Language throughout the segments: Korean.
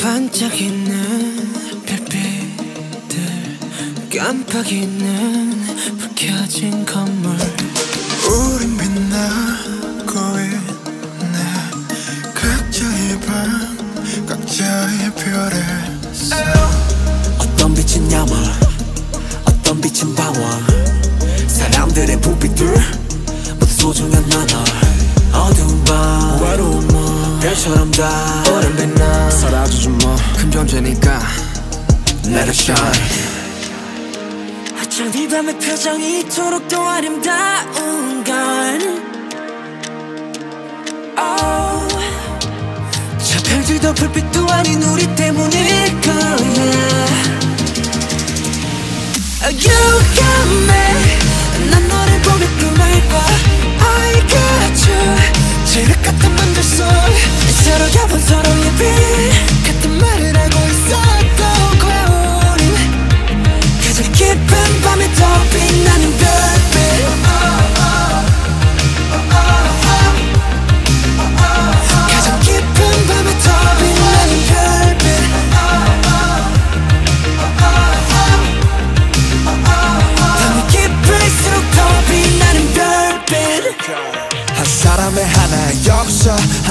반짝이는 별빛들 깜빡이는 불 켜진 건물. 우린 빛나고 있네. 각자의 방 각자의 별에. 어떤 빛은 야물 어떤 빛은 방황. 사람들의 불빛들 모두 소중한 밤 외로운 몸 별처럼 다 오랜 빛나 사라지지 큰 존재니까 Let it shine. 어쩜 이 밤의 표정이 이토록 더 아름다운 건 oh. 저 별들도 불빛도 아닌 우리 때문일 거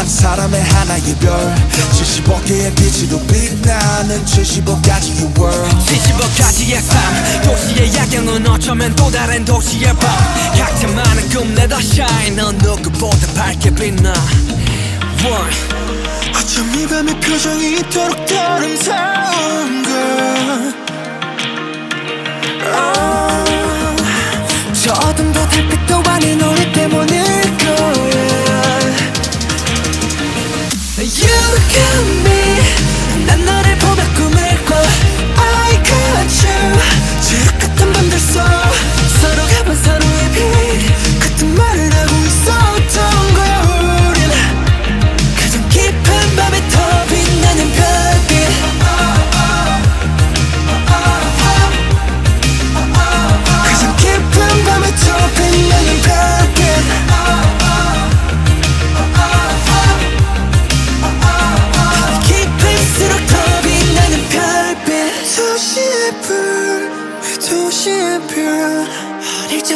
사 사람의 하나의 별. 75개의 빛으로 빛나는 75가지의 world. 75가지의 삶 도시의 야경은 어쩌면 또 다른 도시의 밤. 각자 많은 꿈 let us shine. 넌 누구보다 밝게 빛나. One. 어쩜 이 밤의 표정이 이토록 더 아름다운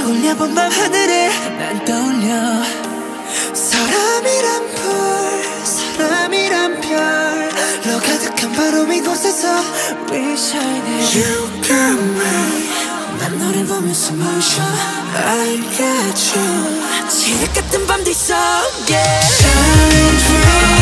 올려 본 밤 하늘에 난 떠올려. 사람이란 불 사람이란 별로 가득한 바로 이곳에서 We shining You got me. 난 너를 보면서 쉬어 I got you. 지옥 같은 밤들 속에. Shine, dream,